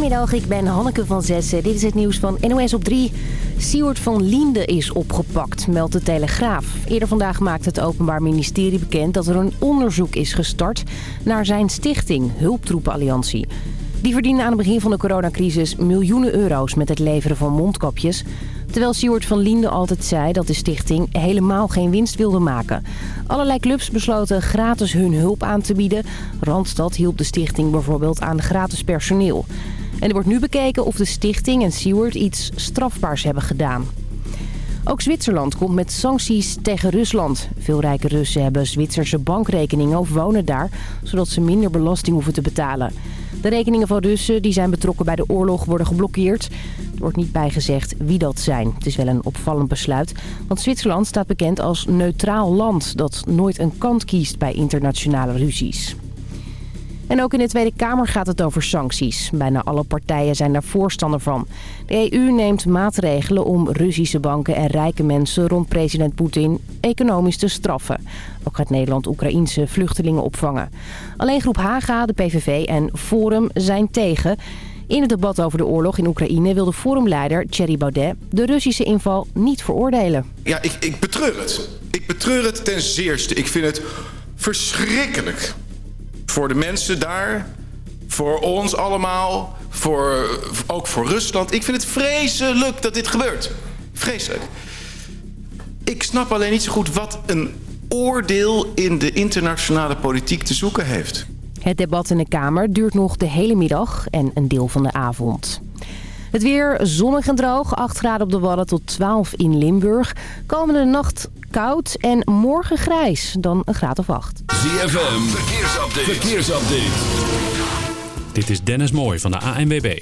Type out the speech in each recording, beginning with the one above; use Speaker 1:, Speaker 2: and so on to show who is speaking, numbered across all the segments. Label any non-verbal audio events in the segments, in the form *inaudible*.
Speaker 1: Goedemiddag, ik ben Hanneke van Zessen. Dit is het nieuws van NOS op 3. Siewert van Linde is opgepakt, meldt de Telegraaf. Eerder vandaag maakte het Openbaar Ministerie bekend dat er een onderzoek is gestart... naar zijn stichting, Hulptroepenalliantie. Die verdiende aan het begin van de coronacrisis miljoenen euro's met het leveren van mondkapjes... Terwijl Siewert van Linde altijd zei dat de stichting helemaal geen winst wilde maken. Allerlei clubs besloten gratis hun hulp aan te bieden. Randstad hielp de stichting bijvoorbeeld aan gratis personeel. En er wordt nu bekeken of de stichting en Siewert iets strafbaars hebben gedaan. Ook Zwitserland komt met sancties tegen Rusland. Veel rijke Russen hebben Zwitserse bankrekeningen of wonen daar... zodat ze minder belasting hoeven te betalen. De rekeningen van Russen die zijn betrokken bij de oorlog worden geblokkeerd. Er wordt niet bijgezegd wie dat zijn. Het is wel een opvallend besluit. Want Zwitserland staat bekend als neutraal land... dat nooit een kant kiest bij internationale ruzies. En ook in de Tweede Kamer gaat het over sancties. Bijna alle partijen zijn daar voorstander van. De EU neemt maatregelen om Russische banken en rijke mensen rond president Poetin economisch te straffen. Ook gaat Nederland Oekraïense vluchtelingen opvangen. Alleen groep Haga, de PVV en Forum zijn tegen... In het debat over de oorlog in Oekraïne wilde forumleider Thierry Baudet de Russische inval niet veroordelen.
Speaker 2: Ja, ik, ik betreur het. Ik betreur het ten zeerste. Ik vind het verschrikkelijk voor de mensen daar, voor ons allemaal, voor, ook voor Rusland. Ik vind het vreselijk dat dit gebeurt. Vreselijk. Ik snap alleen niet zo goed wat een oordeel in de internationale politiek te zoeken heeft.
Speaker 1: Het debat in de Kamer duurt nog de hele middag en een deel van de avond. Het weer zonnig en droog, 8 graden op de Wadden tot 12 in Limburg. Komende nacht koud en morgen grijs, dan een graad of 8.
Speaker 3: ZFM, verkeersupdate. verkeersupdate.
Speaker 4: Dit is Dennis Mooij van de ANWB.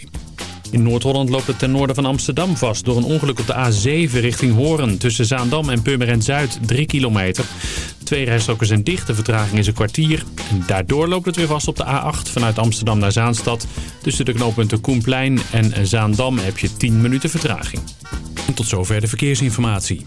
Speaker 4: In Noord-Holland loopt het ten noorden van Amsterdam vast... door een ongeluk op de A7 richting Horen. Tussen Zaandam en Purmerend Zuid 3 kilometer. Twee rijstroken zijn dicht, de vertraging is een kwartier. En daardoor loopt het weer vast op de A8 vanuit Amsterdam naar Zaanstad. Tussen de knooppunten Koenplein en Zaandam heb je 10 minuten vertraging. En tot zover de verkeersinformatie.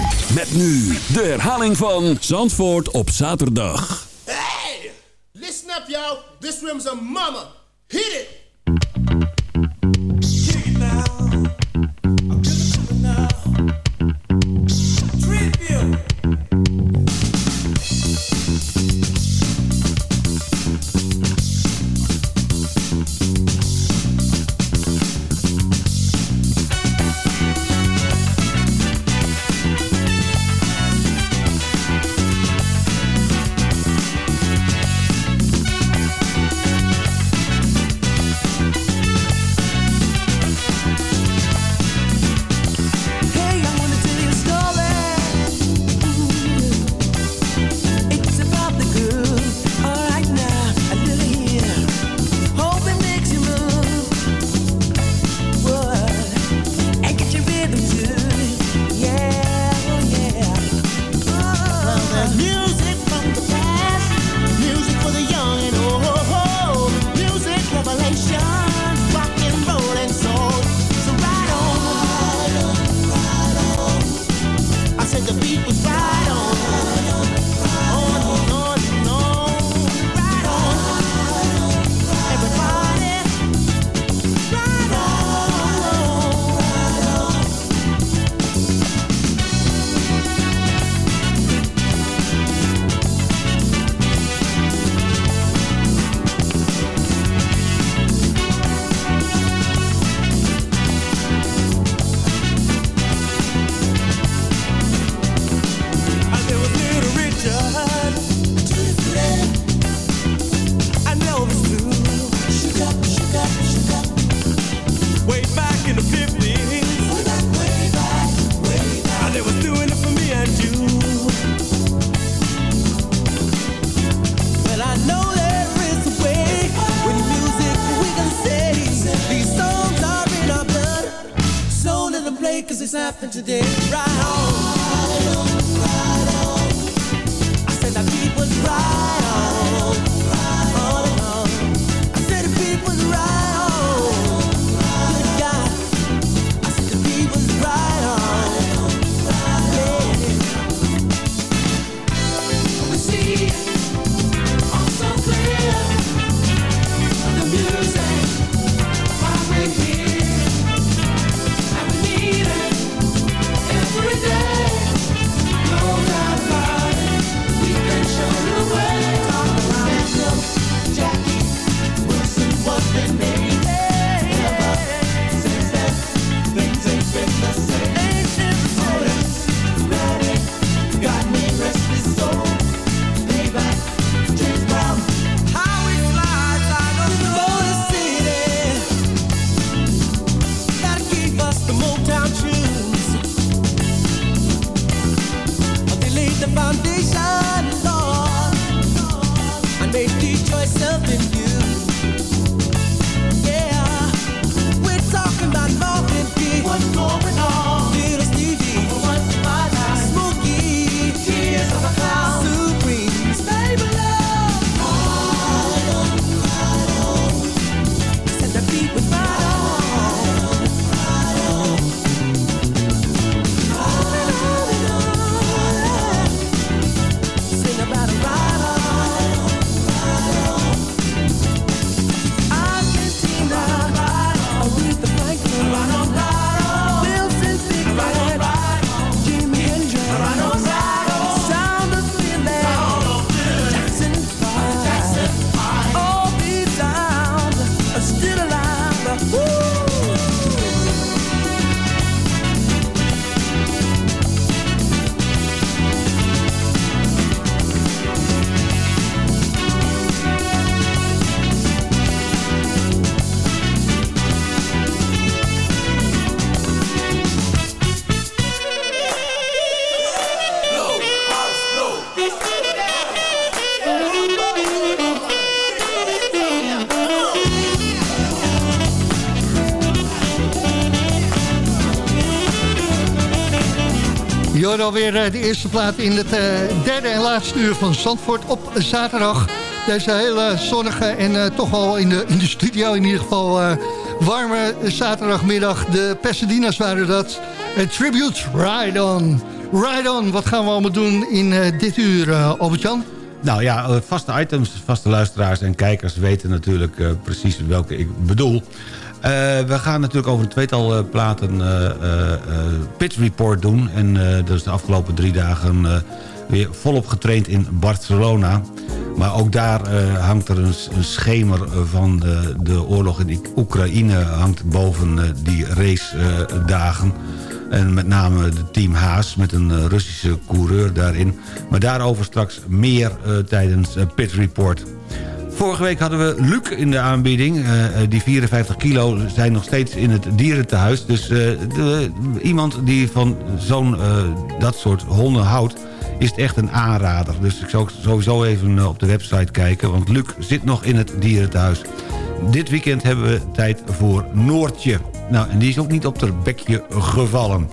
Speaker 3: Met nu de herhaling van Zandvoort op zaterdag.
Speaker 5: Hey! Listen up, y'all. This room's a mama. Hit it!
Speaker 6: Hoort alweer eh, de eerste plaat in het eh, derde en laatste uur van Zandvoort op zaterdag. Deze hele zonnige en eh, toch wel in de, in de studio in ieder geval warme zaterdagmiddag. De Pasadena's waren dat. Een tribute, Ride On. Ride On, wat gaan we allemaal doen in dit uur, Albert-Jan?
Speaker 7: Nou ja, vaste items, vaste luisteraars en kijkers weten natuurlijk precies welke ik bedoel. Eh, we gaan natuurlijk over een tweetal eh, platen eh Pitch Report doen. En dat is de afgelopen drie dagen weer volop getraind in Barcelona. Maar ook daar hangt er een, schemer van de, de oorlog in Oek- Oekraïne... hangt boven die race-dagen. En met name de team Haas met een Russische coureur daarin. Maar daarover straks meer tijdens Pit Report. Vorige week hadden we Luc in de aanbieding. Eh, eh, die 54 kilo zijn nog steeds in het dierentehuis. Dus eh, iemand die van zo'n dat soort honden houdt... is het echt een aanrader. Dus ik zou sowieso even op de website kijken. Want Luc zit nog in het dierentehuis. Dit weekend hebben we tijd voor Noortje. Nou, en die is ook niet op haar bekje gevallen.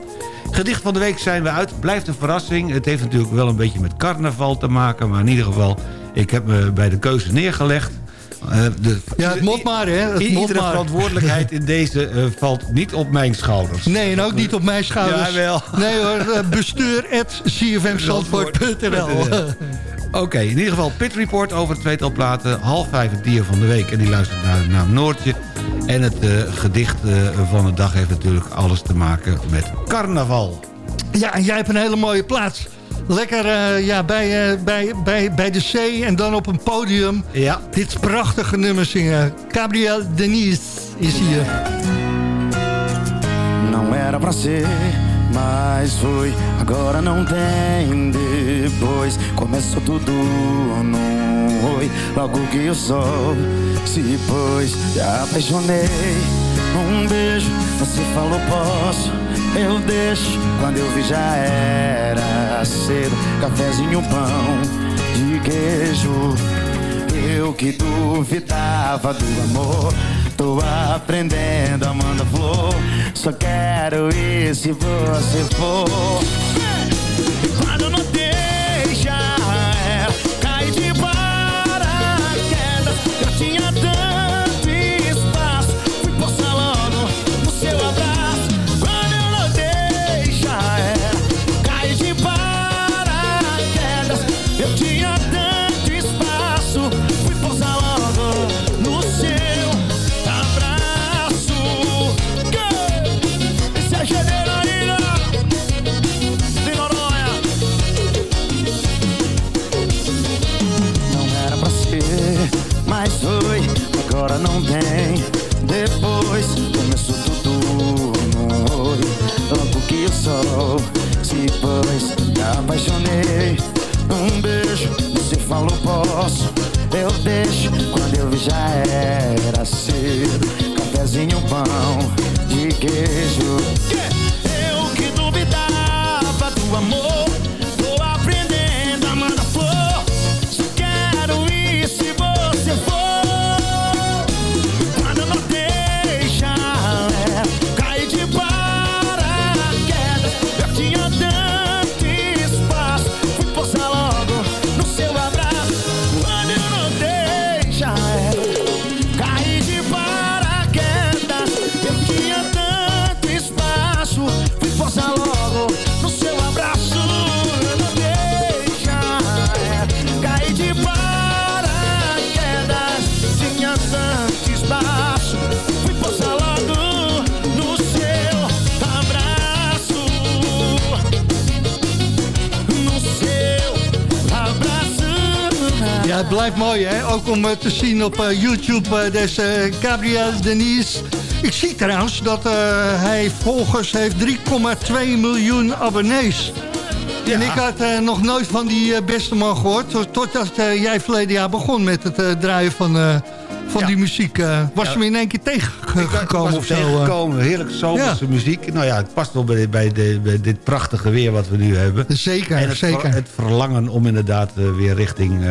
Speaker 7: Gedicht van de week zijn we uit. Blijft een verrassing. Het heeft natuurlijk wel een beetje met carnaval te maken. Maar in ieder geval, ik heb me bij de keuze neergelegd. Eh, de,
Speaker 6: Ja, het moet maar, hè. Het
Speaker 7: iedere
Speaker 6: maar.
Speaker 7: verantwoordelijkheid in deze eh, valt niet op mijn schouders.
Speaker 6: Nee, en ook niet op mijn schouders.
Speaker 7: Jawel.
Speaker 6: Nee hoor, eh, bestuur.
Speaker 7: Oké, in ieder geval Pit Report over het tweetal platen. Half vijf het dier van de week. En die luistert naar de naam Noortje. En het eh, gedicht eh, van de dag heeft natuurlijk alles te maken met carnaval.
Speaker 6: Ja, en jij hebt een hele mooie plaats. Lekker eh, ja, bij, eh, bij, bij, bij de zee en dan op een podium.
Speaker 7: Ja.
Speaker 6: Dit prachtige nummer zingen. Gabriel Denise is hier.
Speaker 8: Não era pra ser, mas foi. Agora não tem depois. Começou tudo num oi. Logo que o sol se pôs, te apaixonei. Um beijo, você falou posso, eu deixo. Quando eu vi já era cedo. Cafezinho, pão de queijo. Eu que duvidava do amor. Tô aprendendo, Amanda Flor. Só quero ir se você for. Sol se pôs, me apaixonei. Um beijo, você falou posso. Eu deixo, quando eu vi já era cedo. Cafezinho, pão de queijo. Eu que duvidava do amor.
Speaker 6: Mooi, hè? Ook om eh, te zien op eh, YouTube, eh, deze Gabriel Denise. Ik zie trouwens dat hij volgers heeft 3,2 miljoen abonnees. En ik had nog nooit van die beste man gehoord... tot- totdat eh, jij verleden jaar begon met het draaien van, van die muziek. was
Speaker 7: Ja.
Speaker 6: je hem in één keer tegengekomen of zo?
Speaker 7: tegengekomen. Heerlijk zomerse muziek. Nou ja, het past wel bij, bij, de, bij dit prachtige weer wat we nu hebben.
Speaker 6: Zeker,
Speaker 7: en het,
Speaker 6: zeker.
Speaker 7: het verlangen om inderdaad weer richting,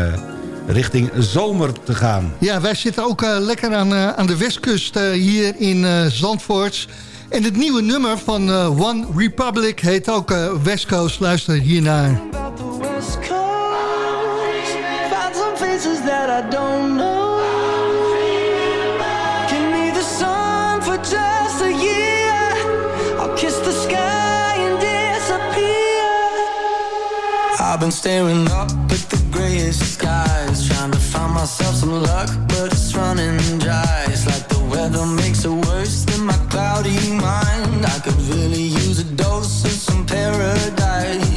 Speaker 7: richting zomer te gaan.
Speaker 6: Ja, wij zitten ook eh, lekker aan, eh, aan de westkust eh, hier in eh, Zandvoort. En het nieuwe nummer van eh, One Republic heet ook West Coast. Luister hiernaar.
Speaker 9: I've been staring up at the grayest myself some luck, but it's running dry. It's like the weather makes it worse than my cloudy mind. I could really use a dose of some paradise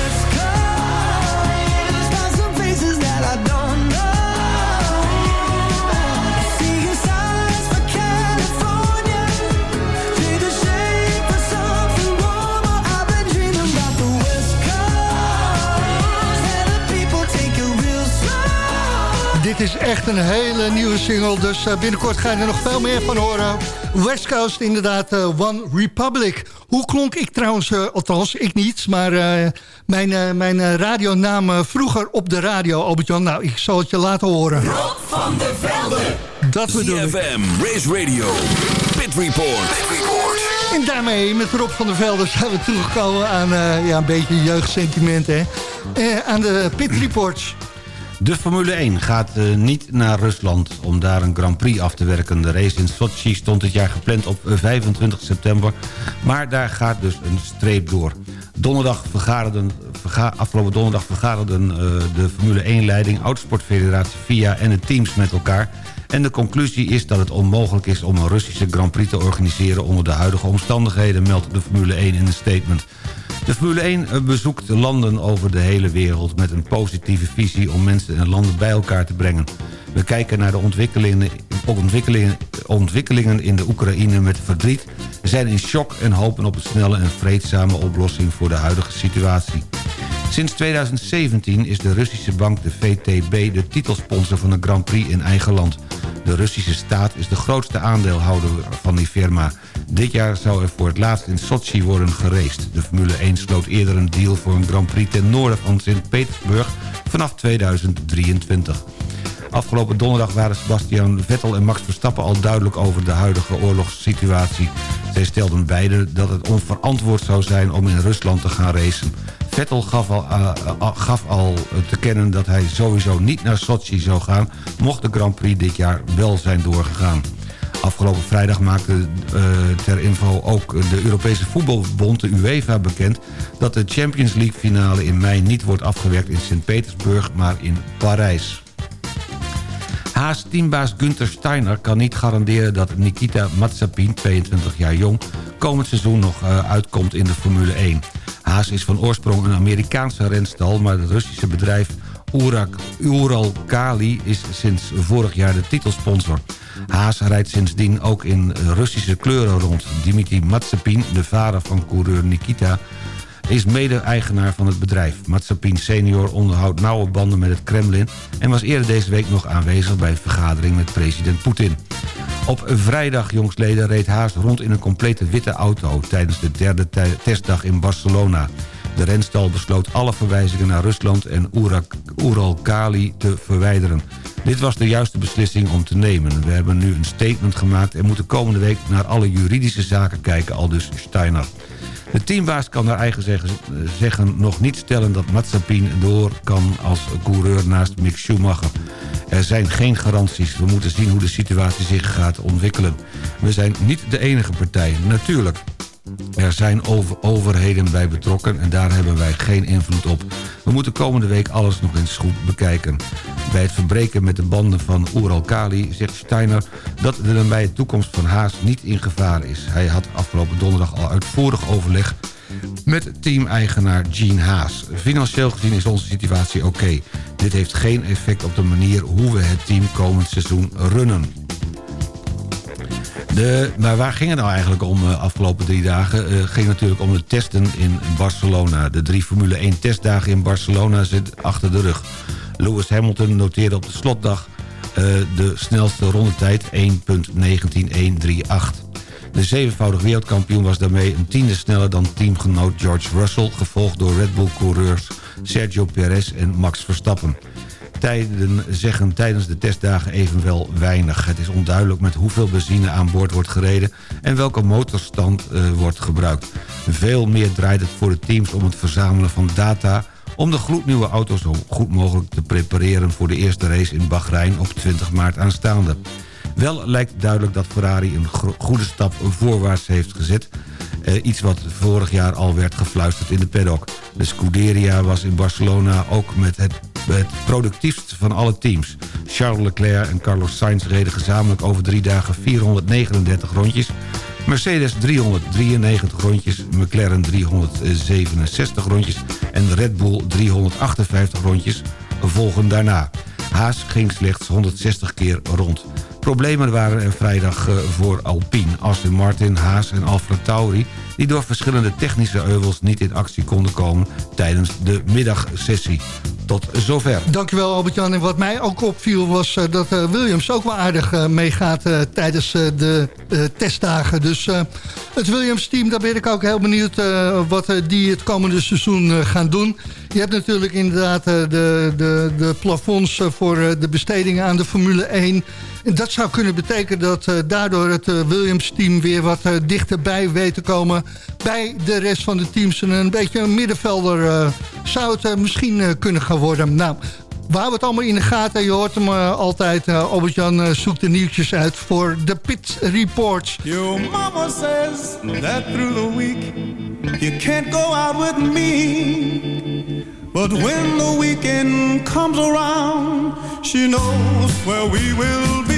Speaker 6: is echt een hele nieuwe single, dus eh, binnenkort ga je er nog veel meer van horen. West Coast, inderdaad, eh, One Republic. Hoe klonk ik trouwens, eh, althans ik niet, maar eh, mijn, eh, mijn radionaam vroeger op de radio, Albert-Jan. Nou, ik zal het je laten horen.
Speaker 3: Rob van der Velde.
Speaker 6: Dat bedoel ik.
Speaker 3: CFM, Race Radio, Pit Report. Pit Report.
Speaker 6: En daarmee met Rob van der Velde zijn we toegekomen aan eh, ja, een beetje jeugdsentimenten. Hè? Eh, aan de Pit Reports.
Speaker 7: De Formule 1 gaat eh, niet naar Rusland om daar een Grand Prix af te werken. De race in Sochi stond dit jaar gepland op eh, 25 september. Maar daar gaat dus een streep door. Donderdag vergaderden, verga- afgelopen donderdag vergaderden eh, de Formule 1-leiding... Autosportfederatie FIA en de teams met elkaar... En de conclusie is dat het onmogelijk is om een Russische Grand Prix te organiseren... onder de huidige omstandigheden, meldt de Formule 1 in een statement. De Formule 1 bezoekt landen over de hele wereld... met een positieve visie om mensen en landen bij elkaar te brengen. We kijken naar de ontwikkelingen, ontwikkelingen, ontwikkelingen in de Oekraïne met verdriet... zijn in shock en hopen op een snelle en vreedzame oplossing voor de huidige situatie. Sinds 2017 is de Russische bank de VTB de titelsponsor van de Grand Prix in eigen land. De Russische staat is de grootste aandeelhouder van die firma. Dit jaar zou er voor het laatst in Sochi worden geraced. De Formule 1 sloot eerder een deal voor een Grand Prix ten noorden van Sint-Petersburg vanaf 2023. Afgelopen donderdag waren Sebastian Vettel en Max Verstappen al duidelijk over de huidige oorlogssituatie. Zij stelden beide dat het onverantwoord zou zijn om in Rusland te gaan racen. Vettel gaf al, eh, eh, gaf al te kennen dat hij sowieso niet naar Sochi zou gaan... mocht de Grand Prix dit jaar wel zijn doorgegaan. Afgelopen vrijdag maakte eh, ter info ook de Europese voetbalbond, de UEFA, bekend... dat de Champions League finale in mei niet wordt afgewerkt in Sint-Petersburg, maar in Parijs. Haas teambaas Günther Steiner kan niet garanderen dat Nikita Mazepin, 22 jaar jong... komend seizoen nog uitkomt in de Formule 1. Haas is van oorsprong een Amerikaanse renstal... maar het Russische bedrijf Urak, Ural Kali is sinds vorig jaar de titelsponsor. Haas rijdt sindsdien ook in Russische kleuren rond. Dimitri Mazepin, de vader van coureur Nikita is mede-eigenaar van het bedrijf. Mazepin senior onderhoudt nauwe banden met het Kremlin... en was eerder deze week nog aanwezig bij een vergadering met president Poetin. Op vrijdag, jongsleden, reed Haas rond in een complete witte auto... tijdens de derde testdag in Barcelona. De renstal besloot alle verwijzingen naar Rusland en Ural-Kali te verwijderen. Dit was de juiste beslissing om te nemen. We hebben nu een statement gemaakt en moeten komende week naar alle juridische zaken kijken, al dus Steiner. De teambaas kan naar eigen zeggen, zeggen nog niet stellen dat Mazepin door kan als coureur naast Mick Schumacher. Er zijn geen garanties. We moeten zien hoe de situatie zich gaat ontwikkelen. We zijn niet de enige partij, natuurlijk. Er zijn over overheden bij betrokken en daar hebben wij geen invloed op. We moeten komende week alles nog eens goed bekijken. Bij het verbreken met de banden van Ural Kali zegt Steiner... dat de nabije toekomst van Haas niet in gevaar is. Hij had afgelopen donderdag al uitvoerig overleg met team-eigenaar Gene Haas. Financieel gezien is onze situatie oké. Dit heeft geen effect op de manier hoe we het team komend seizoen runnen. De, maar waar ging het nou eigenlijk om de afgelopen drie dagen? Het ging natuurlijk om de testen in Barcelona. De drie Formule 1 testdagen in Barcelona zitten achter de rug. Lewis Hamilton noteerde op de slotdag uh, de snelste rondetijd 1.19138. De zevenvoudig wereldkampioen was daarmee een tiende sneller dan teamgenoot George Russell... gevolgd door Red Bull-coureurs Sergio Perez en Max Verstappen. Tijden zeggen tijdens de testdagen evenwel weinig. Het is onduidelijk met hoeveel benzine aan boord wordt gereden... en welke motorstand uh, wordt gebruikt. Veel meer draait het voor de teams om het verzamelen van data... om de gloednieuwe auto zo goed mogelijk te prepareren... voor de eerste race in Bahrein op 20 maart aanstaande. Wel lijkt duidelijk dat Ferrari een goede stap voorwaarts heeft gezet... Eh, iets wat vorig jaar al werd gefluisterd in de paddock. De Scuderia was in Barcelona ook met het, het productiefst van alle teams. Charles Leclerc en Carlos Sainz reden gezamenlijk over drie dagen 439 rondjes... Mercedes 393 rondjes, McLaren 367 rondjes en Red Bull 358 rondjes volgen daarna. Haas ging slechts 160 keer rond. Problemen waren er vrijdag eh, voor Alpine, Aston Martin, Haas en Alfa Tauri... die door verschillende technische euvels niet in actie konden komen tijdens de middagsessie. Tot zover.
Speaker 6: Dankjewel Albert-Jan. En wat mij ook opviel was eh, dat eh, Williams ook wel aardig meegaat tijdens de testdagen. Dus het Williams-team, daar ben ik ook heel benieuwd wat die het komende seizoen gaan doen. Je hebt natuurlijk inderdaad de, de, de plafonds voor de bestedingen aan de Formule 1. En dat zou kunnen betekenen dat eh, daardoor het eh, Williams-team weer wat eh, dichterbij weet te komen bij de rest van de teams. En een beetje een middenvelder zou het misschien kunnen gaan worden. Nou, we houden het allemaal in de gaten. Je hoort hem altijd. Albert-Jan zoekt de nieuwtjes uit voor de Pit Reports.
Speaker 10: Your mama says that through the week you can't go out with me. But when the weekend comes around, she knows where we will be.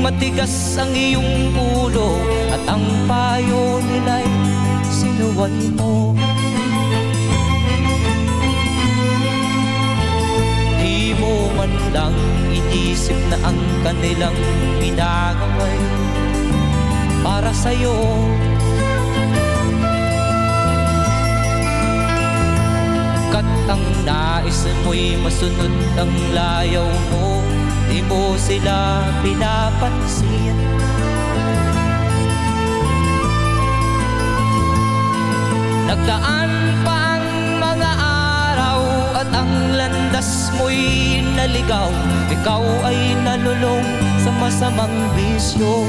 Speaker 11: Matigas ang iyong ulo At ang payo nila'y sinuway mo. Di mo man lang inisip na ang kanilang ginagaway Para sa'yo. Kat ang nais mo'y masunod ang layaw mo Di mo sila pinapansin. Nagdaan pa ang mga araw At ang landas mo'y naligaw. Ikaw ay nalulong sa masamang bisyo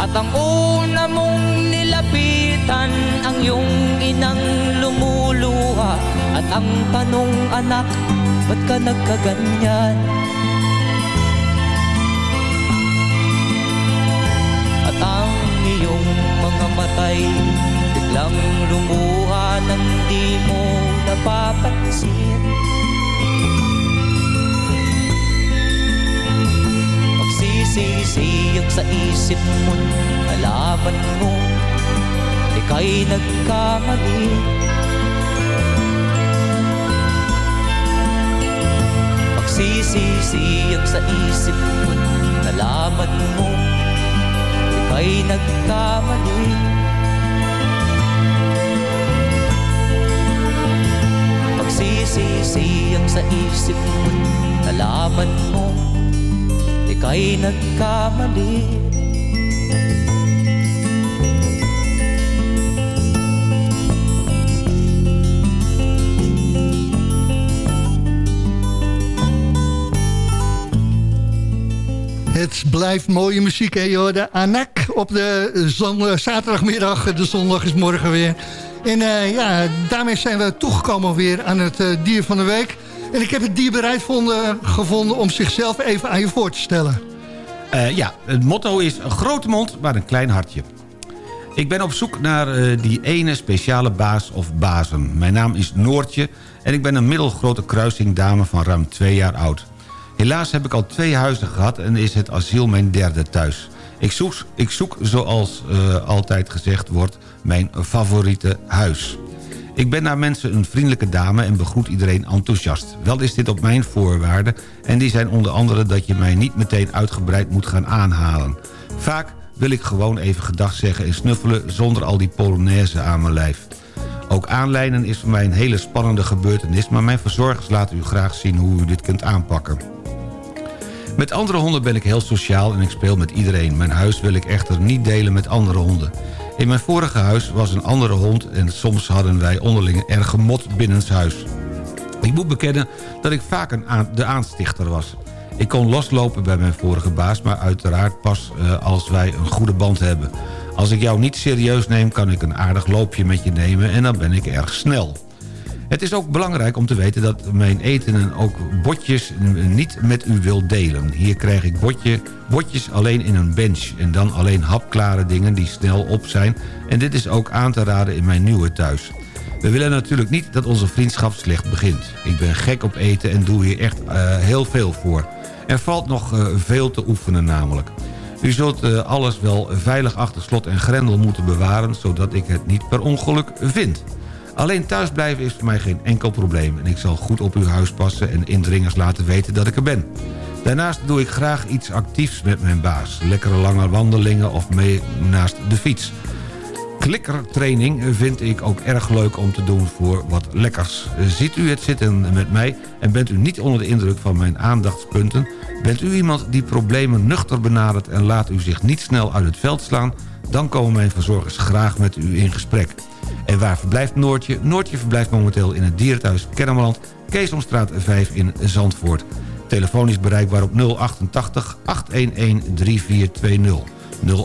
Speaker 11: At ang una mong nilapitan Ang iyong inang lumuluha At ang tanong anak Ba't ka nagkaganyan? At ang iyong mga matay Biglang lumuha Nang di mo napapansin Magsisisiyag sa isip mo Nalaman mo Ika'y nagkamali Magsisisiyag sa isip mo Nalaman mo Ika'y nagkamali Magsisisiyag sa isip mo Nalaman mo Ika'y nagkamali
Speaker 6: Het blijft mooie muziek, hè. De Anak op de zon, zaterdagmiddag. De zondag is morgen weer. En uh, ja, daarmee zijn we toegekomen weer aan het uh, dier van de week. En ik heb het dier bereid vonden, gevonden om zichzelf even aan je voor te stellen.
Speaker 7: Uh, ja, het motto is een grote mond, maar een klein hartje. Ik ben op zoek naar die ene speciale baas of bazen. Mijn naam is Noortje en ik ben een middelgrote kruisingdame van ruim twee jaar oud. Helaas heb ik al twee huizen gehad en is het asiel mijn derde thuis. Ik zoek, ik zoek zoals uh, altijd gezegd wordt, mijn favoriete huis. Ik ben naar mensen een vriendelijke dame en begroet iedereen enthousiast. Wel is dit op mijn voorwaarden en die zijn onder andere dat je mij niet meteen uitgebreid moet gaan aanhalen. Vaak wil ik gewoon even gedag zeggen en snuffelen zonder al die polonaise aan mijn lijf. Ook aanlijnen is voor mij een hele spannende gebeurtenis... maar mijn verzorgers laten u graag zien hoe u dit kunt aanpakken. Met andere honden ben ik heel sociaal en ik speel met iedereen. Mijn huis wil ik echter niet delen met andere honden. In mijn vorige huis was een andere hond... en soms hadden wij onderling erg gemot binnenshuis. Ik moet bekennen dat ik vaak een de aanstichter was. Ik kon loslopen bij mijn vorige baas... maar uiteraard pas uh, als wij een goede band hebben. Als ik jou niet serieus neem... kan ik een aardig loopje met je nemen... en dan ben ik erg snel. Het is ook belangrijk om te weten dat mijn eten en ook botjes niet met u wil delen. Hier krijg ik botje, botjes alleen in een bench en dan alleen hapklare dingen die snel op zijn. En dit is ook aan te raden in mijn nieuwe thuis. We willen natuurlijk niet dat onze vriendschap slecht begint. Ik ben gek op eten en doe hier echt eh, heel veel voor. Er valt nog eh, veel te oefenen namelijk. U zult eh, alles wel veilig achter slot en grendel moeten bewaren... zodat ik het niet per ongeluk vind. Alleen thuisblijven is voor mij geen enkel probleem... en ik zal goed op uw huis passen en indringers laten weten dat ik er ben. Daarnaast doe ik graag iets actiefs met mijn baas. Lekkere lange wandelingen of mee naast de fiets. Klikkertraining vind ik ook erg leuk om te doen voor wat lekkers. Ziet u het zitten met mij en bent u niet onder de indruk van mijn aandachtspunten... bent u iemand die problemen nuchter benadert en laat u zich niet snel uit het veld slaan... dan komen mijn verzorgers graag met u in gesprek. En waar verblijft Noortje? Noortje verblijft momenteel in het dierenthuis Kennemerland... Keesomstraat 5 in Zandvoort. Telefonisch bereikbaar op 088 811 3420.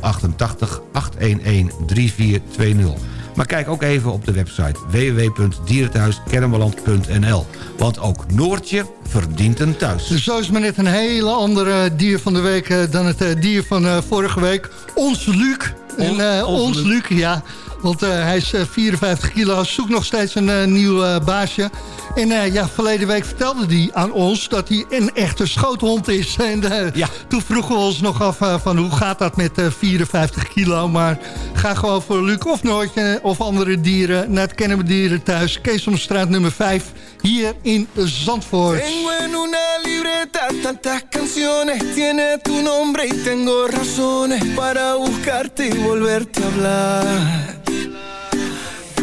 Speaker 7: 088 811 3420. Maar kijk ook even op de website www.dierenthuiskennemerland.nl. Want ook Noortje verdient een thuis.
Speaker 6: Dus zo is maar net een hele andere dier van de week eh, dan het eh, dier van eh, vorige week. Ons Luc. En, eh,
Speaker 7: ons Luc.
Speaker 6: Ja. Want eh, hij is eh, 54 kilo, zoekt nog steeds een eh, nieuw eh, baasje. En eh, ja, verleden week vertelde hij aan ons dat hij een echte schoothond is. *laughs* En eh, toen vroegen we ons nog af eh, van hoe gaat dat met eh, 54 kilo. Maar ga gewoon voor Luc of Noortje of andere dieren naar het Kennen we Dieren thuis. Keesomstraat nummer 5 hier in Zandvoort.
Speaker 10: Tengo en una libreta tantas canciones, tiene tu nombre y tengo razones para buscarte y volverte a hablar.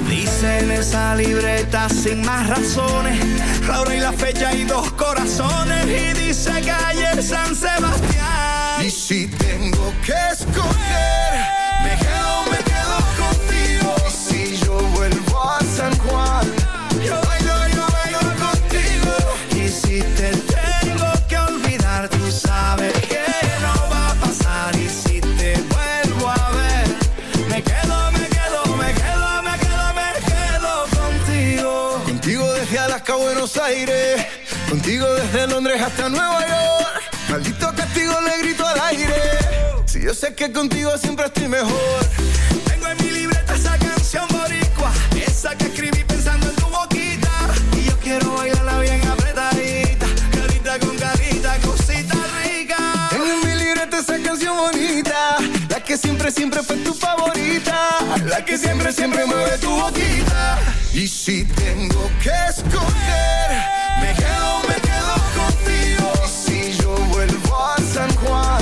Speaker 10: Dice en esa libreta sin más razones, la hora y la fecha y dos corazones y dice calle San Aires, contigo desde Londres hasta Nueva York. Maldito castigo le grito al aire. Si yo sé que contigo siempre estoy mejor. Tengo en mi libreta esa canción boricua, esa que siempre, siempre fue tu favorita, la que siempre, siempre mueve tu boquita. Y si tengo que escoger, me quedo, me quedo contigo. Si yo vuelvo a San Juan,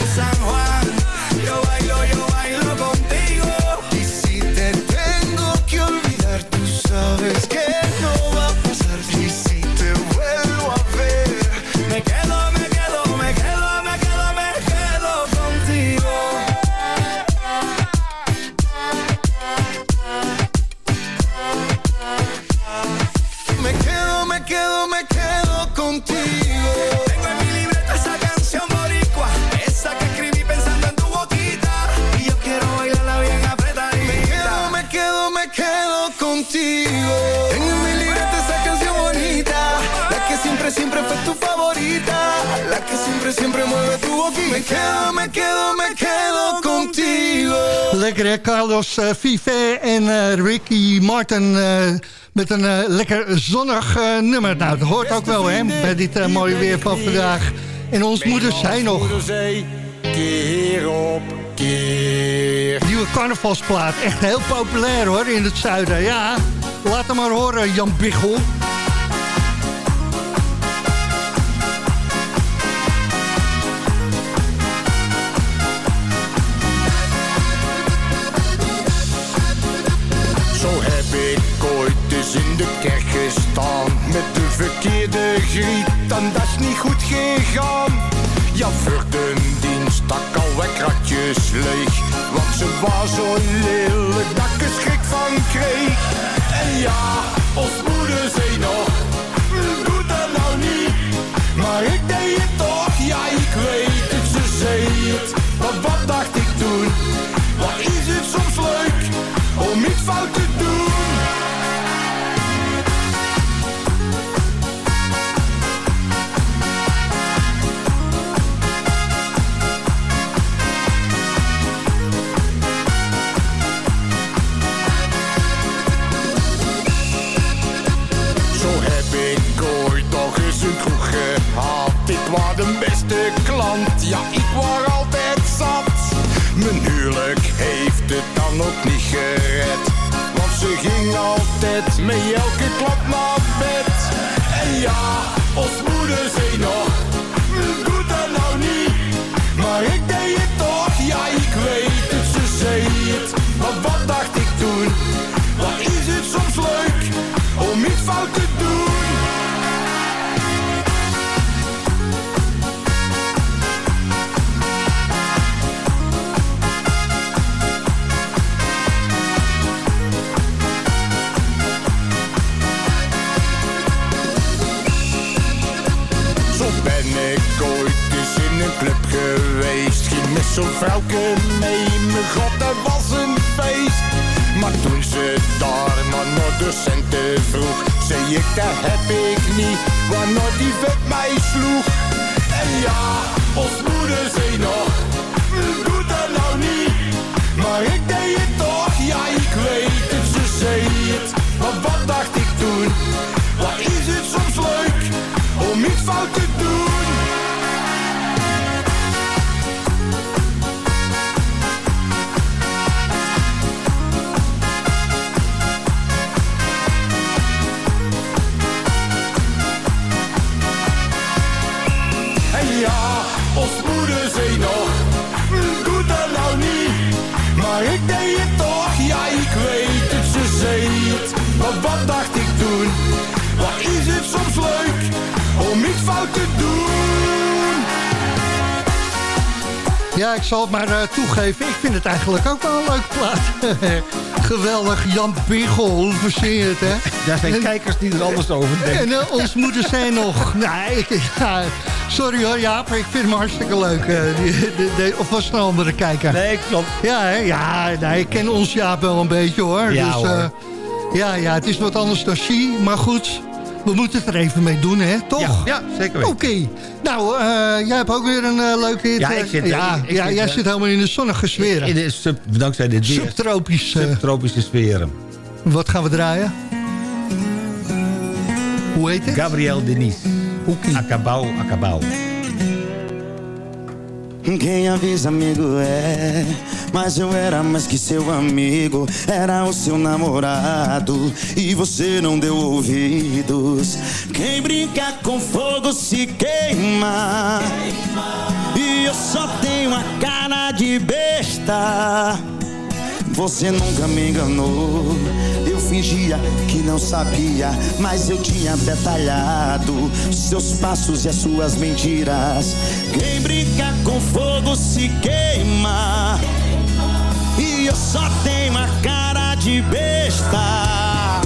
Speaker 6: uh, Vive en eh, Ricky Martin eh, met een eh, lekker zonnig eh, nummer. Nou, dat hoort ook wel hè, bij dit eh, mooie weer van vandaag. En ons moeders zijn nog.
Speaker 10: Keer op keer.
Speaker 6: Nieuwe carnavalsplaat, echt heel populair hoor in het zuiden. Ja, laat hem maar horen Jan Biggel.
Speaker 10: In de kerk gestaan Met de verkeerde gegeten, dat is niet goed gegaan. Ja, voor de dienst stak al wekratjes leeg. Want ze was zo lelijk dat ik er schrik van kreeg. En ja, ons moeder zei nog, de klant, ja ik was altijd zat. Mijn huwelijk heeft het dan ook niet gered. Want ze ging altijd met elke klap naar bed. En ja, ons moeder zei nog, zo'n vrouwke mee, mijn god, dat was een feest. Maar toen ze daar maar naar de centen vroeg, zei ik, dat heb ik niet, waarna die vet mij sloeg. En ja, ons moeder zei nog, Ja, ik
Speaker 6: zal het maar eh, toegeven. Ik vind het eigenlijk ook wel een leuk plaat. *laughs* Geweldig, Jan Biggel, hoe verzin je het, hè?
Speaker 7: Daar zijn kijkers die er anders over denken.
Speaker 6: En uh, ons moeder zijn nog... *laughs* Nee, ik, ja, sorry hoor, Jaap, ik vind hem hartstikke leuk. eh, die, die- die- of was het een andere kijker?
Speaker 7: Nee, klopt.
Speaker 6: Ja, hè? ja nee, ik ken ons Jaap wel een beetje, hoor.
Speaker 7: Ja,
Speaker 6: dus,
Speaker 7: hoor.
Speaker 6: eh, ja, ja, het is wat anders dan She, maar goed... We moeten het er even mee doen, hè? Toch?
Speaker 7: Ja, ja, zeker weten.
Speaker 6: Oké. Nou, eh, jij hebt ook weer een eh, leuke hit.
Speaker 7: Ja, ik zit-
Speaker 6: ja,
Speaker 7: ik- ik
Speaker 6: ja,
Speaker 7: zit,
Speaker 6: jij zit helemaal in de zonnige sfeer.
Speaker 7: In de sub, dankzij dit weer.
Speaker 6: Subtropisch. eh,
Speaker 7: Subtropische sferen.
Speaker 6: wat gaan we draaien? Hoe heet het?
Speaker 7: Gabriel Denis. Acabau, acabau.
Speaker 8: Quem avisa amigo é. Mas eu era mais que seu amigo Era o seu namorado. E você não deu ouvidos. Quem brinca com fogo se queima. E eu só tenho a cara de besta Você nunca me enganou. Eu fingia que não sabia, mas eu tinha detalhado seus passos e as suas mentiras. Quem brinca com fogo se queima. E eu só tenho a cara de besta.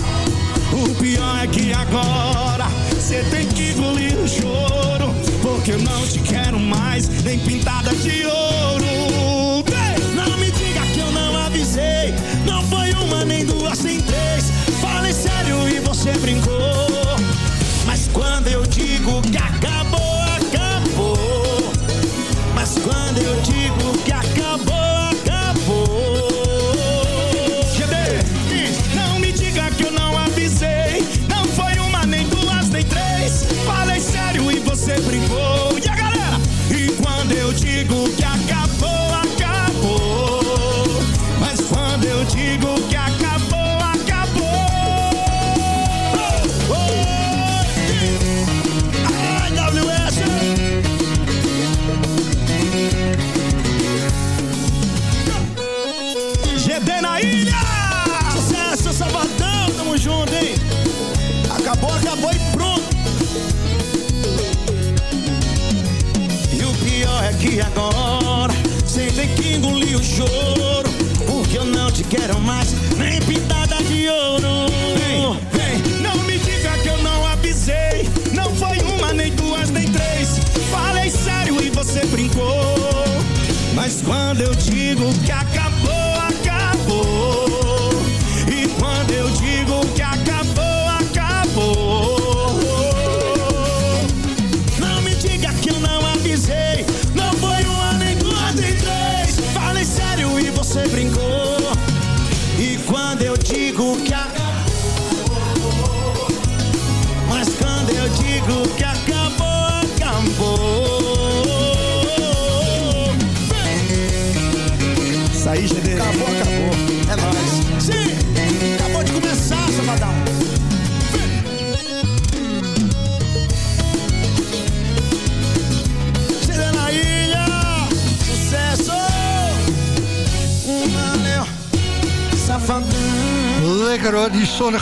Speaker 8: O pior é que agora você tem que engolir o choro. Porque eu não te quero mais, nem pintada de ouro. Avisei. Não foi uma, nem duas, nem três. Falei sério e você brincou. Mas quando eu digo que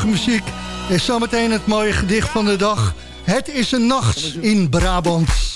Speaker 12: Muziek. En zometeen het mooie gedicht van de dag. Het is een nacht in Brabant.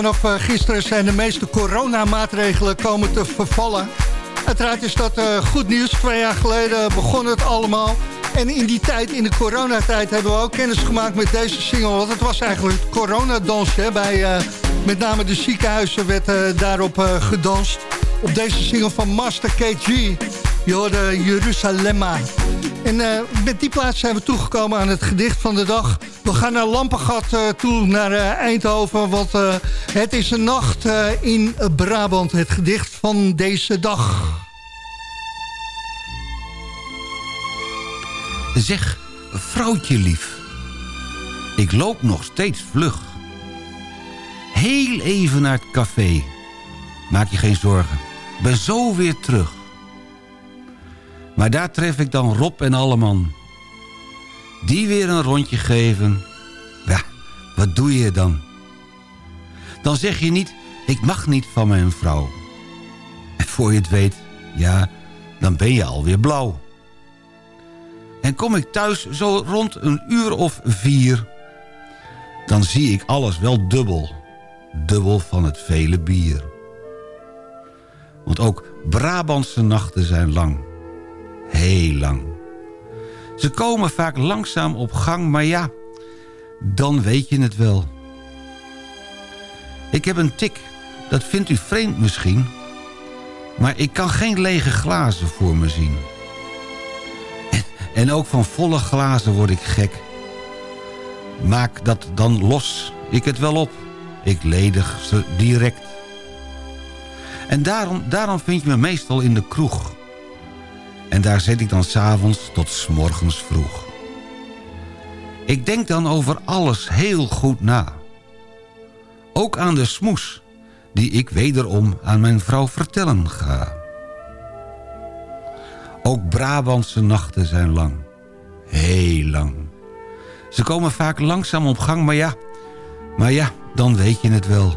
Speaker 12: vanaf eh, gisteren zijn de meeste coronamaatregelen komen te vervallen. Uiteraard is dat eh, goed nieuws. Twee jaar geleden begon het allemaal.
Speaker 6: En in die tijd, in de coronatijd, hebben we ook kennis gemaakt met deze single. Want het was eigenlijk het coronadansje. Bij eh, met name de ziekenhuizen werd daarop gedanst. Op deze single van Master KG. Je hoorde Jeruzalemma. En eh, met die plaats zijn we toegekomen aan het gedicht van de dag. We gaan naar Lampengat eh, toe, naar eh, Eindhoven. Want het is een nacht in Brabant. Het gedicht van deze dag.
Speaker 7: Zeg, vrouwtje lief. Ik loop nog steeds vlug. Heel even naar het café. Maak je geen zorgen. Ben zo weer terug. Maar daar tref ik dan Rob en Alleman. Die weer een rondje geven. Ja, wat doe je dan? Dan zeg je niet, ik mag niet van mijn vrouw. En voor je het weet, ja, dan ben je alweer blauw. En kom ik thuis zo rond een uur of vier... dan zie ik alles wel dubbel. Dubbel van het vele bier. Want ook Brabantse nachten zijn lang. Heel lang. Ze komen vaak langzaam op gang, maar ja... dan weet je het wel. Ik heb een tik, dat vindt u vreemd misschien... maar ik kan geen lege glazen voor me zien... En ook van volle glazen word ik gek. Maak dat dan los, ik het wel op. Ik ledig ze direct. En daarom, daarom vind je me meestal in de kroeg. En daar zit ik dan s'avonds tot s morgens vroeg. Ik denk dan over alles heel goed na. Ook aan de smoes, die ik wederom aan mijn vrouw vertellen ga. Ook Brabantse nachten zijn lang. Heel lang. Ze komen vaak langzaam op gang, maar ja... Maar ja, dan weet je het wel.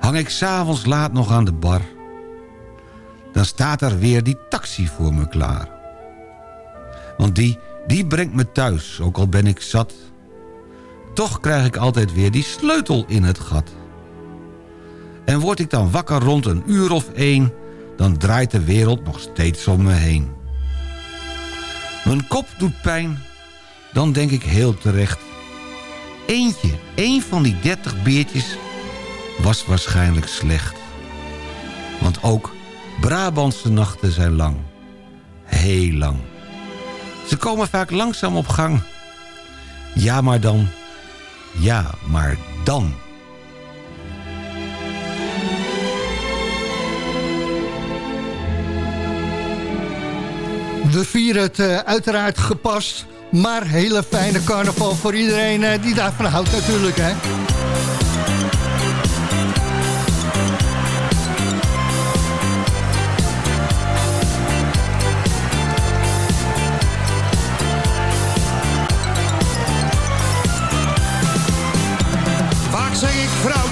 Speaker 7: Hang ik s'avonds laat nog aan de bar... dan staat er weer die taxi voor me klaar. Want die, die brengt me thuis, ook al ben ik zat. Toch krijg ik altijd weer die sleutel in het gat. En word ik dan wakker rond een uur of één dan draait de wereld nog steeds om me heen. Mijn kop doet pijn, dan denk ik heel terecht. Eentje, één van die dertig beertjes, was waarschijnlijk slecht. Want ook Brabantse nachten zijn lang. Heel lang. Ze komen vaak langzaam op gang. Ja, maar dan. Ja, maar dan.
Speaker 6: We vieren het eh, uiteraard gepast, maar hele fijne carnaval voor iedereen eh, die daarvan houdt natuurlijk. Hè?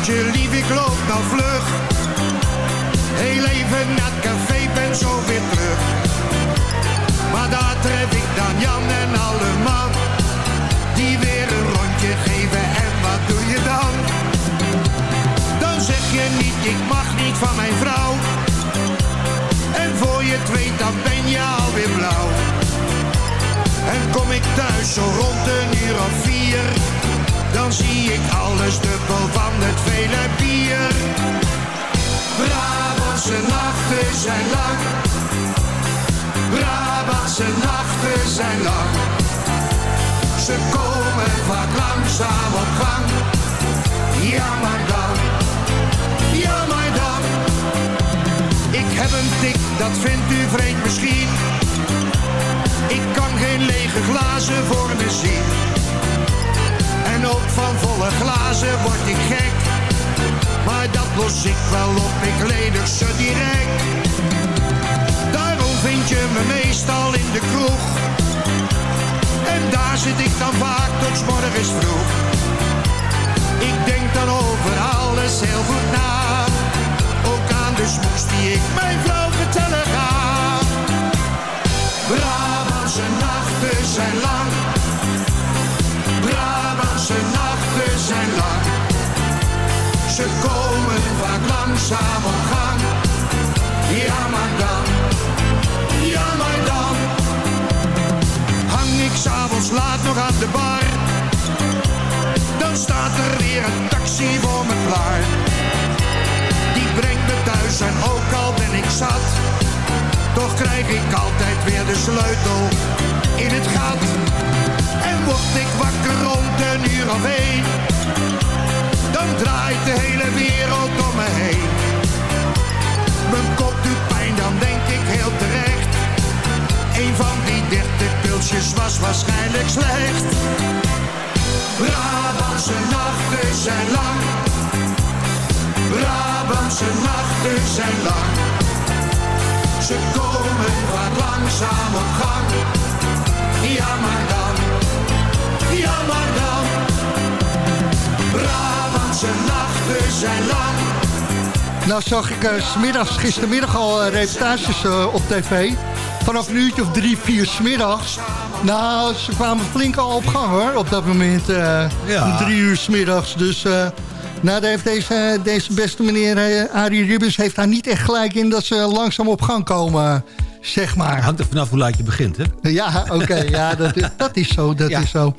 Speaker 13: Vrouwtje lief, ik loop nou vlug. Heel even naar het café, ben zo weer terug. Maar daar tref ik dan Jan en alle man. Die weer een rondje geven en wat doe je dan? Dan zeg je niet, ik mag niet van mijn vrouw. En voor je het weet, dan ben je alweer blauw. En kom ik thuis zo rond een uur of vier. Dan zie ik alles dubbel van het vele bier. Brabantse nachten zijn lang. Brabantse nachten zijn lang. Ze komen vaak langzaam op gang. Ja, maar dan. Ja, maar dan. Ik heb een tik, dat vindt u vreemd misschien. Ik kan geen lege glazen voor me zien. En ook van volle glazen word ik gek. Maar dat los ik wel op, ik ledig ze direct. Daarom vind je me meestal in de kroeg. En daar zit ik dan vaak tot morgens vroeg. Ik denk dan over alles heel goed na. Ook aan de smoes die ik mijn vrouw vertellen ga. Brabantse nachten zijn lang. zijn lang. Ze komen vaak langzaam op gang. Ja, maar dan, ja, maar dan. Hang ik s'avonds laat nog aan de bar. Dan staat er weer een taxi voor me klaar. Die brengt me thuis en ook al ben ik zat. Toch krijg ik altijd weer de sleutel in het gat. En word ik wakker rond een uur of één dan draait de hele wereld om me heen. Mijn kop doet pijn, dan denk ik heel terecht. Een van die dertig pilsjes was waarschijnlijk slecht. Brabantse nachten zijn lang. Brabantse nachten zijn lang. Ze komen vaak langzaam op gang. Ja maar dan, ja maar dan. Nachten zijn lang.
Speaker 6: Nou zag ik eh, 's smiddags, gistermiddag al eh, reportages eh, op tv. Vanaf een uurtje of drie, vier smiddags. Nou, ze kwamen flink al op gang hoor, op dat moment. eh,
Speaker 7: Ja.
Speaker 6: om drie uur smiddags. Dus eh, nou, daar heeft deze, deze beste meneer Arie Ribbers... heeft daar niet echt gelijk in dat ze langzaam op gang komen, zeg maar.
Speaker 7: Hangt er vanaf hoe laat je begint, hè?
Speaker 6: Ja, oké, ja, dat, dat is zo, dat
Speaker 7: Ja.
Speaker 6: is zo.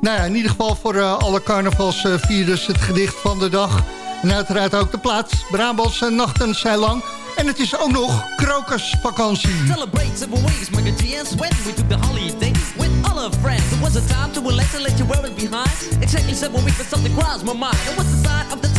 Speaker 6: Nou ja, in ieder geval voor eh, alle carnavalsvierders het gedicht van de dag. En uiteraard ook de plaats. Brabantse nachten zijn lang. En het is ook nog krokusvakantie.
Speaker 14: Celebrate several ways, my good GS when we took the holiday with all our friends. It was a time to relax and let you wear it behind. Exactly seven weeks, but something crossed my mind. It was the sign of the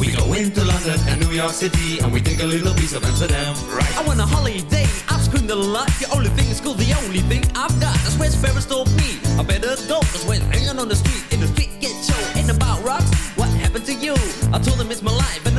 Speaker 15: We go into London and New York City, and we take a little piece of Amsterdam, right?
Speaker 14: I want a holiday, I've screamed a lot. The only thing is cool, the only thing I've got. That's where Sparrows told me. I better go, that's when hanging on the street, in the street get show. Ain't about rocks, what happened to you? I told him it's my life, and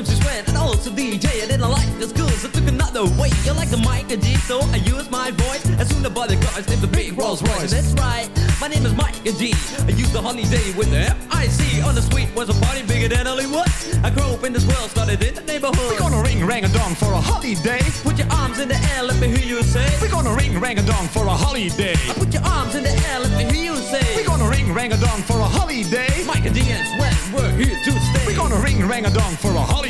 Speaker 14: name is and also DJ. I didn't like the school, so took another way. You like the Mike and G, so I use my voice. As soon as the cars named the big Rolls Royce. That's right, my name is Mike and G. I used the holiday with the F-I-C. On the street was a party bigger than Hollywood. I grew up in this world, started in the neighborhood.
Speaker 10: We're gonna ring rang a dong for a holiday.
Speaker 14: Put your arms in the air, let me hear you say.
Speaker 10: We're gonna ring rang a dong for a holiday.
Speaker 14: Put your arms in the air, let me hear you say.
Speaker 10: We're gonna ring rang a dong for a holiday.
Speaker 14: Mike and G and Sven, we're here to stay.
Speaker 10: We're gonna ring rang a dong for a holiday.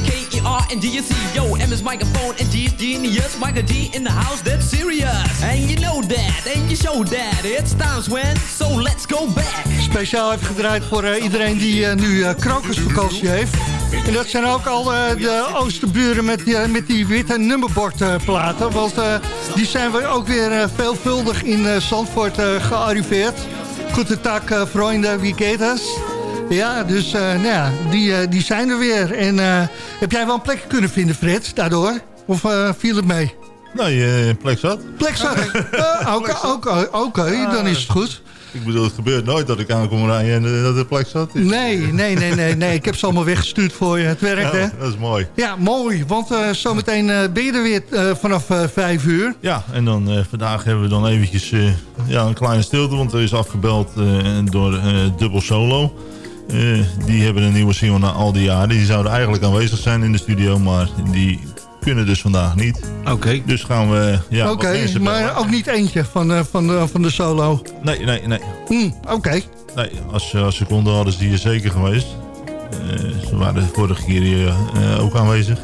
Speaker 14: M-I-K-E-R and G-S-C. Yo, M is microphone and G is genius. Michael G in the house, that's serious. And you know that, and you show that. It's times when, so let's go back.
Speaker 6: Speciaal even gedraaid voor eh, iedereen die eh, nu uh, krokusvakantie heeft. En dat zijn ook al eh, de oosterburen met, die- met die witte nummerbordplaten. want eh, die zijn we ook weer eh, veelvuldig in eh, Zandvoort eh, gearriveerd. Goedendag, uh, vrienden, wie geht es? Ja, dus eh, nou ja, die, eh, die zijn er weer. En eh, heb jij wel een plekje kunnen vinden, Fred, daardoor? Of viel het mee?
Speaker 16: Nee, plek zat.
Speaker 6: Plek zat. *laughs* Oké, dan is het goed.
Speaker 16: Ik bedoel, het gebeurt nooit dat ik aankom rijden en dat er plek zat.
Speaker 6: Nee, nee, nee, nee, nee. Ik heb ze allemaal weggestuurd voor je. Het werkt, hè?
Speaker 16: Ja, dat is mooi.
Speaker 6: Ja, mooi. Want eh, zometeen eh, ben je er weer vanaf vijf uur.
Speaker 16: Ja, en dan vandaag hebben we dan eventjes ja, een kleine stilte, want er is afgebeld door Dubbel Solo. Eh, die hebben een nieuwe single na al die jaren. Die zouden eigenlijk aanwezig zijn in de studio, maar die kunnen dus vandaag niet.
Speaker 7: Oké.
Speaker 16: Dus gaan we ja, wat
Speaker 6: Oké,
Speaker 16: bellen.
Speaker 6: maar ook niet eentje van, eh, van, de, van de solo.
Speaker 16: Nee, nee, nee.
Speaker 6: Hm, Oké.
Speaker 16: Nee, als, eh, als seconde hadden ze hier zeker geweest. Eh, ze waren vorige keer hier eh, ook aanwezig.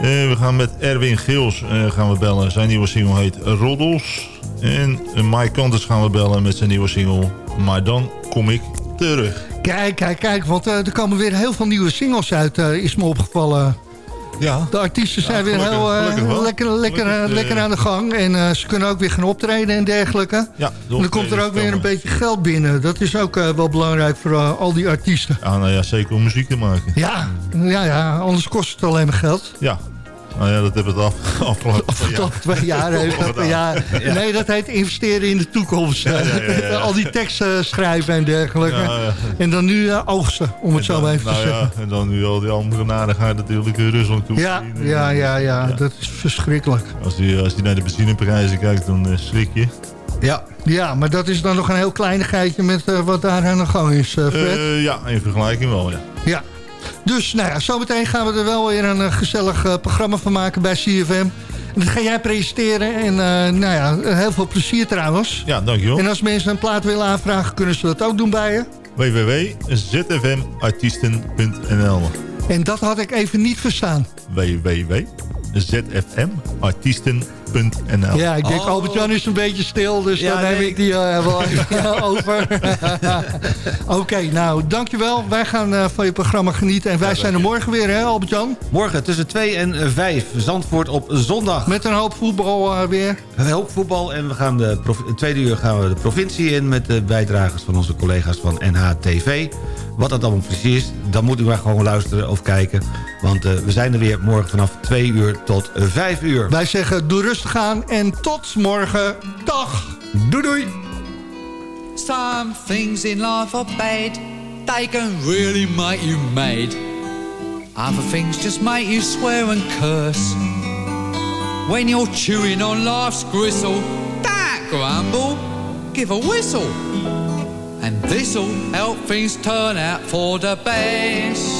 Speaker 16: Eh, we gaan met Erwin Geels eh, gaan we bellen. Zijn nieuwe single heet Roddels. En eh, Mike Kanters gaan we bellen met zijn nieuwe single. Maar dan kom ik terug.
Speaker 6: Kijk, kijk, kijk. Want eh, er komen weer heel veel nieuwe singles uit, eh, is me opgevallen.
Speaker 16: Ja.
Speaker 6: De artiesten zijn weer
Speaker 16: gelukkig-
Speaker 6: heel eh,
Speaker 16: gelukkig
Speaker 6: lekker, lekker,
Speaker 16: Gelukkig,
Speaker 6: lekker aan de gang. En ze kunnen ook weer gaan optreden en dergelijke.
Speaker 16: Ja,
Speaker 6: en dan komt er ook weer een beetje geld binnen. Dat is ook wel belangrijk voor al die artiesten.
Speaker 16: Ja, nou ja, zeker om muziek te maken.
Speaker 6: Ja, ja, ja, anders kost het alleen maar geld.
Speaker 16: Ja. Nou ja, dat hebben we het af, *laughs* afgelopen twee jaar.
Speaker 6: Heeft dat. Ja. Nee, dat heet investeren in de toekomst. *laughs* Al die teksten schrijven en dergelijke. En dan nu eh, oogsten, om het zo maar even te
Speaker 16: Nou
Speaker 6: zeggen.
Speaker 16: en dan nu al die Almegenaren natuurlijk in Rusland toe.
Speaker 6: Ja, ja, ja, ja, dat is verschrikkelijk.
Speaker 16: Als je als die naar de benzineprijzen kijkt, dan eh, schrik je.
Speaker 6: Ja. ja, maar dat is dan nog een heel kleinigheidje met eh, wat daar aan de gang is, eh, Fred.
Speaker 16: Eh, ja, in vergelijking wel, ja.
Speaker 6: Ja. Dus nou ja, zometeen gaan we er wel weer een eh, gezellig eh, programma van maken bij CFM. Dat ga jij presenteren. En eh, nou ja, heel veel plezier trouwens.
Speaker 16: Ja, dankjewel.
Speaker 6: En als mensen een plaat willen aanvragen, kunnen ze dat ook doen bij je.
Speaker 16: www.zfmartiesten.nl
Speaker 6: En dat had ik even niet verstaan.
Speaker 16: www.zfmartiesten.nl
Speaker 6: Ja, ik denk Albert-Jan is een beetje stil, dus
Speaker 7: Ja,
Speaker 6: dan neem
Speaker 7: nee.
Speaker 6: ik die eh, wel *laughs* even over. *laughs* Oké, nou, dankjewel. Wij gaan eh, van je programma genieten. En wij zijn er morgen weer, hè Albert-Jan?
Speaker 7: Morgen tussen 2 en 5. Zandvoort op zondag.
Speaker 6: Met een hoop voetbal eh, weer.
Speaker 7: Een hoop voetbal en we gaan de tweede uur gaan we de provincie in... met de bijdragers van onze collega's van NHTV. Wat dat allemaal precies is, dan moet u maar gewoon luisteren of kijken. Want eh, we zijn er weer morgen vanaf 2 uur tot 5 uur.
Speaker 6: Wij zeggen doe rustig aan en tot morgen. Dag.
Speaker 7: Doei doei.
Speaker 17: Some things in life are bad. They can really make you mad. Other things just make you swear and curse. When you're chewing on life's gristle, don't grumble, give a whistle. And this'll help things turn out for the best.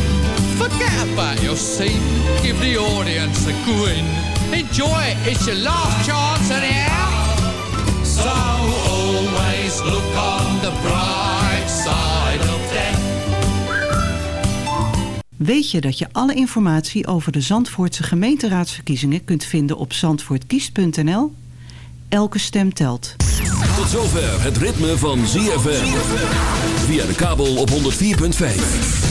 Speaker 17: Forget about your scene, give the audience a grin. Enjoy it, it's your last chance anyhow. So always look on the bright side of death.
Speaker 18: Weet je dat je alle informatie over de Zandvoortse gemeenteraadsverkiezingen kunt vinden op zandvoortkiest.nl? Elke stem telt.
Speaker 3: Tot zover het ritme van ZFM. Via de kabel op 104.5.